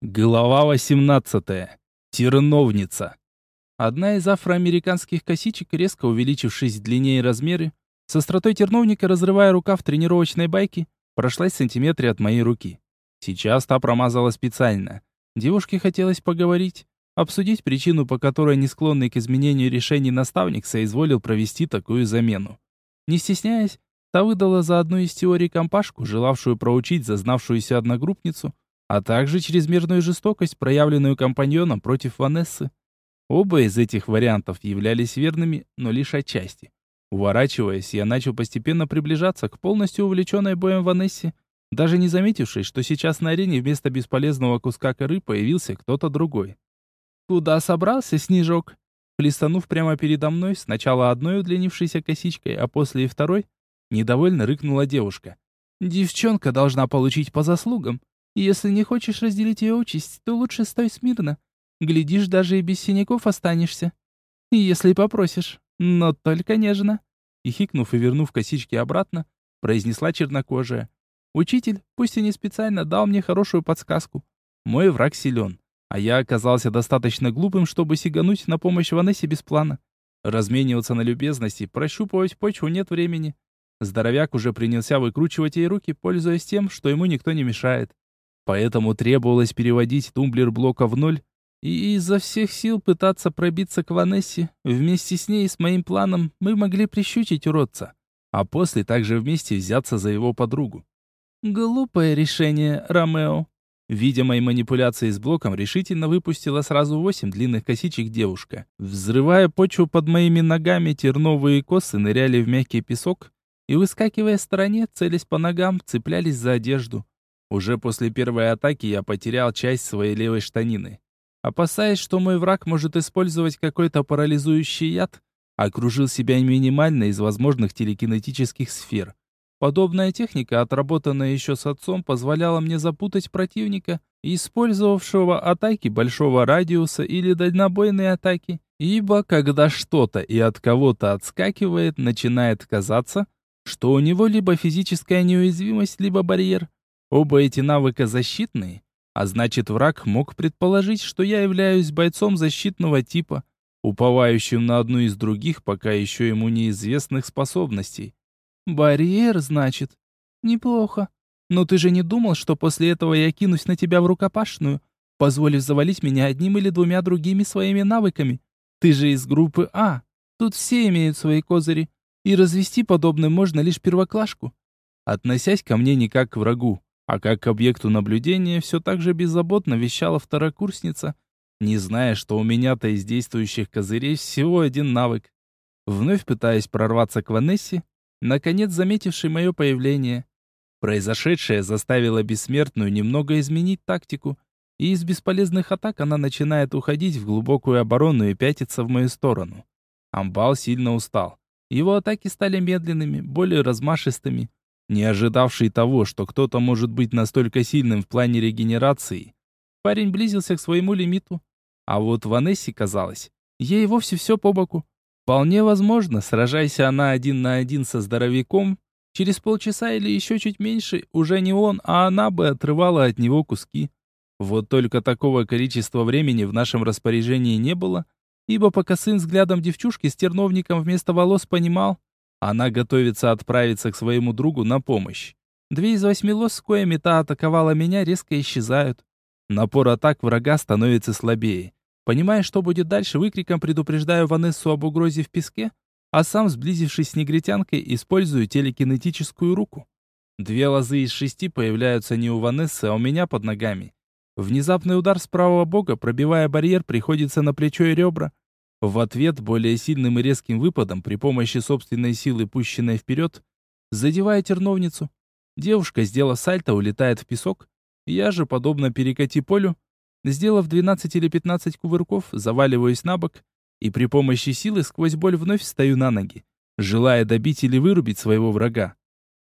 Глава 18. Терновница. Одна из афроамериканских косичек, резко увеличившись в длине и размеры, с остротой терновника, разрывая рукав тренировочной байки, прошлась в сантиметре от моей руки. Сейчас та промазала специально. Девушке хотелось поговорить, обсудить причину, по которой не склонный к изменению решений наставник соизволил провести такую замену. Не стесняясь, та выдала за одну из теорий компашку, желавшую проучить зазнавшуюся одногруппницу, а также чрезмерную жестокость, проявленную компаньоном против Ванессы. Оба из этих вариантов являлись верными, но лишь отчасти. Уворачиваясь, я начал постепенно приближаться к полностью увлеченной боем Ванессе, даже не заметившись, что сейчас на арене вместо бесполезного куска коры появился кто-то другой. «Куда собрался, Снежок?» Плестанув прямо передо мной, сначала одной удлинившейся косичкой, а после и второй, недовольно рыкнула девушка. «Девчонка должна получить по заслугам. Если не хочешь разделить ее участь, то лучше стой смирно. Глядишь, даже и без синяков останешься. Если попросишь, но только нежно. И хикнув и вернув косички обратно, произнесла чернокожая. Учитель, пусть и не специально, дал мне хорошую подсказку. Мой враг силен, а я оказался достаточно глупым, чтобы сигануть на помощь Ванессе без плана. Размениваться на любезности, прощупывать почву нет времени. Здоровяк уже принялся выкручивать ей руки, пользуясь тем, что ему никто не мешает. Поэтому требовалось переводить тумблер блока в ноль и изо всех сил пытаться пробиться к Ванессе. Вместе с ней и с моим планом мы могли прищучить уродца, а после также вместе взяться за его подругу. Глупое решение, Ромео. Видя мои манипуляции с блоком, решительно выпустила сразу восемь длинных косичек девушка. Взрывая почву под моими ногами, терновые косы ныряли в мягкий песок и, выскакивая в стороне, целясь по ногам, цеплялись за одежду. Уже после первой атаки я потерял часть своей левой штанины. Опасаясь, что мой враг может использовать какой-то парализующий яд, окружил себя минимально из возможных телекинетических сфер. Подобная техника, отработанная еще с отцом, позволяла мне запутать противника, использовавшего атаки большого радиуса или дальнобойные атаки, ибо когда что-то и от кого-то отскакивает, начинает казаться, что у него либо физическая неуязвимость, либо барьер. Оба эти навыка защитные, а значит враг мог предположить, что я являюсь бойцом защитного типа, уповающим на одну из других, пока еще ему неизвестных способностей. Барьер, значит? Неплохо. Но ты же не думал, что после этого я кинусь на тебя в рукопашную, позволив завалить меня одним или двумя другими своими навыками? Ты же из группы А. Тут все имеют свои козыри, и развести подобным можно лишь первоклашку. Относясь ко мне не как к врагу, а как к объекту наблюдения все так же беззаботно вещала второкурсница, не зная, что у меня-то из действующих козырей всего один навык. Вновь пытаясь прорваться к Ванессе, наконец заметившей мое появление. Произошедшее заставило бессмертную немного изменить тактику, и из бесполезных атак она начинает уходить в глубокую оборону и пятиться в мою сторону. Амбал сильно устал. Его атаки стали медленными, более размашистыми, не ожидавший того, что кто-то может быть настолько сильным в плане регенерации, парень близился к своему лимиту. А вот Ванессе казалось, ей вовсе все по боку. Вполне возможно, сражаясь она один на один со здоровяком, через полчаса или еще чуть меньше, уже не он, а она бы отрывала от него куски. Вот только такого количества времени в нашем распоряжении не было, ибо по косым взглядам девчушки с терновником вместо волос понимал, она готовится отправиться к своему другу на помощь. Две из восьми лос, с коими та атаковала меня, резко исчезают. Напор атак врага становится слабее. Понимая, что будет дальше, выкриком предупреждаю Ванессу об угрозе в песке, а сам, сблизившись с негритянкой, использую телекинетическую руку. Две лозы из шести появляются не у Ванессы, а у меня под ногами. Внезапный удар с правого бока, пробивая барьер, приходится на плечо и ребра, в ответ более сильным и резким выпадом при помощи собственной силы, пущенной вперед, задевая терновницу. Девушка, сделав сальто, улетает в песок. Я же, подобно перекати полю, сделав 12 или 15 кувырков, заваливаюсь на бок и при помощи силы сквозь боль вновь встаю на ноги, желая добить или вырубить своего врага.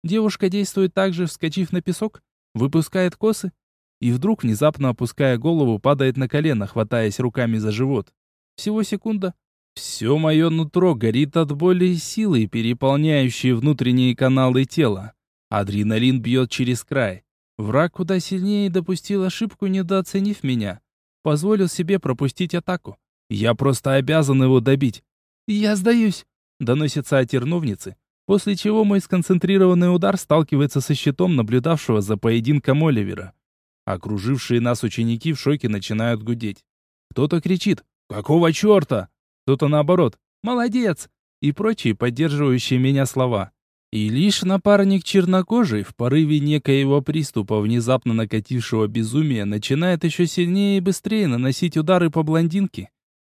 Девушка действует так же, вскочив на песок, выпускает косы и вдруг, внезапно опуская голову, падает на колено, хватаясь руками за живот. Всего секунда. Все мое нутро горит от боли и силы, переполняющей внутренние каналы тела. Адреналин бьет через край. Враг куда сильнее допустил ошибку, недооценив меня. Позволил себе пропустить атаку. Я просто обязан его добить. «Я сдаюсь», — доносится от терновницы, после чего мой сконцентрированный удар сталкивается со щитом наблюдавшего за поединком Оливера. Окружившие нас ученики в шоке начинают гудеть. Кто-то кричит «Какого черта?», кто-то наоборот «Молодец!» и прочие поддерживающие меня слова. И лишь напарник чернокожий в порыве некоего приступа внезапно накатившего безумия начинает еще сильнее и быстрее наносить удары по блондинке.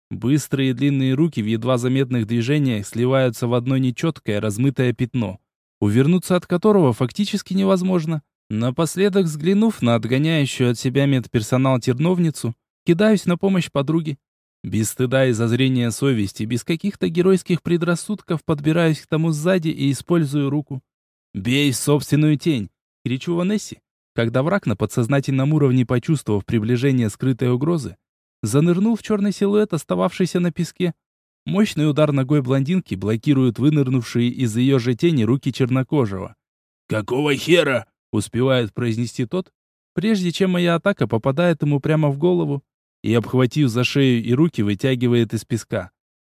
Быстрые длинные руки в едва заметных движениях сливаются в одно нечеткое размытое пятно, увернуться от которого фактически невозможно. Напоследок, взглянув на отгоняющую от себя медперсонал-терновницу, кидаюсь на помощь подруге. Без стыда и зазрения совести, без каких-то геройских предрассудков подбираюсь к тому сзади и использую руку. «Бей собственную тень!» — кричу Ванессе, когда враг на подсознательном уровне, почувствовав приближение скрытой угрозы, занырнул в черный силуэт, остававшийся на песке. Мощный удар ногой блондинки блокирует вынырнувшие из ее же тени руки чернокожего. «Какого хера?» — успевает произнести тот, прежде чем моя атака попадает ему прямо в голову, и, обхватив за шею и руки, вытягивает из песка.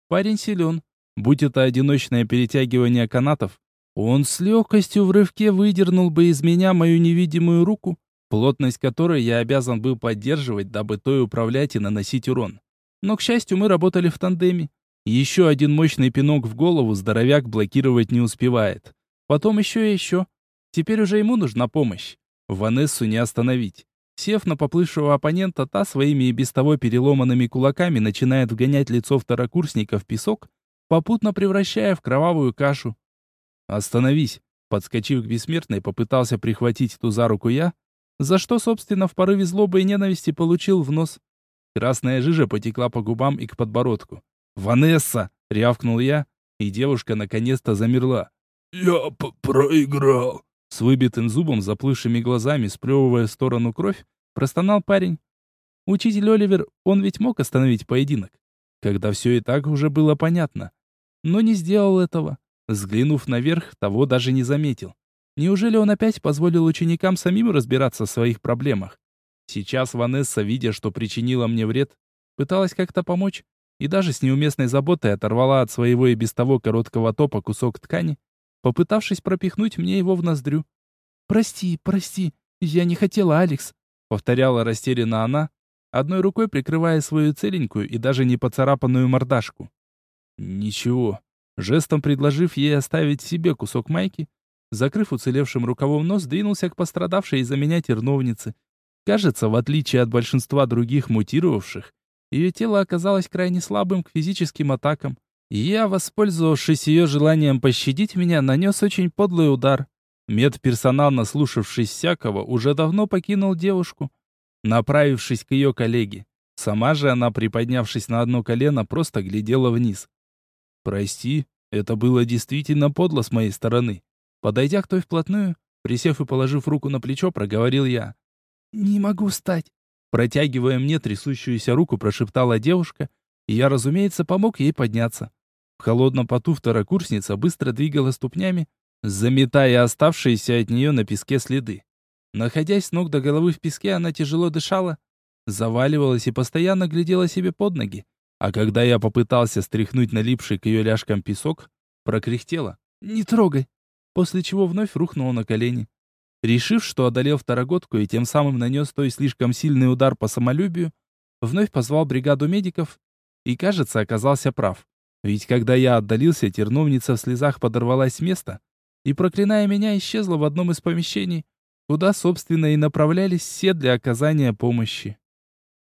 Парень силен. Будь это одиночное перетягивание канатов, он с легкостью в рывке выдернул бы из меня мою невидимую руку, плотность которой я обязан был поддерживать, дабы той управлять и наносить урон. Но, к счастью, мы работали в тандеме. Еще один мощный пинок в голову здоровяк блокировать не успевает. Потом еще и еще. Теперь уже ему нужна помощь. Ванессу не остановить. Сев на поплывшего оппонента, та своими и без того переломанными кулаками начинает вгонять лицо второкурсника в песок, попутно превращая в кровавую кашу. «Остановись!» Подскочив к бессмертной, попытался прихватить ту за руку я, за что, собственно, в порыве злобы и ненависти получил в нос. Красная жижа потекла по губам и к подбородку. «Ванесса!» — рявкнул я, и девушка наконец-то замерла. «Я проиграл!» С выбитым зубом, заплывшими глазами, сплевывая в сторону кровь, простонал парень. Учитель Оливер, он ведь мог остановить поединок, когда все и так уже было понятно. Но не сделал этого. Взглянув наверх, того даже не заметил. Неужели он опять позволил ученикам самим разбираться в своих проблемах? Сейчас Ванесса, видя, что причинила мне вред, пыталась как-то помочь и даже с неуместной заботой оторвала от своего и без того короткого топа кусок ткани попытавшись пропихнуть мне его в ноздрю. «Прости, прости, я не хотела, Алекс», — повторяла растерянно она, одной рукой прикрывая свою целенькую и даже не поцарапанную мордашку. «Ничего», жестом предложив ей оставить себе кусок майки, закрыв уцелевшим рукавом нос, двинулся к пострадавшей из-за меня терновнице. Кажется, в отличие от большинства других мутировавших, ее тело оказалось крайне слабым к физическим атакам, я, воспользовавшись ее желанием пощадить меня, нанес очень подлый удар. Медперсонал, наслушавшись всякого, уже давно покинул девушку, направившись к ее коллеге. Сама же она, приподнявшись на одно колено, просто глядела вниз. «Прости, это было действительно подло с моей стороны». Подойдя к той вплотную, присев и положив руку на плечо, проговорил я. «Не могу встать», протягивая мне трясущуюся руку, прошептала девушка, и я, разумеется, помог ей подняться. В холодном поту второкурсница быстро двигала ступнями, заметая оставшиеся от нее на песке следы. Находясь с ног до головы в песке, она тяжело дышала, заваливалась и постоянно глядела себе под ноги. А когда я попытался стряхнуть налипший к ее ляжкам песок, прокряхтела «Не трогай!», после чего вновь рухнула на колени. Решив, что одолел второгодку и тем самым нанес той слишком сильный удар по самолюбию, вновь позвал бригаду медиков и, кажется, оказался прав. Ведь когда я отдалился, терновница в слезах подорвалась с места и, проклиная меня, исчезла в одном из помещений, куда, собственно, и направлялись все для оказания помощи.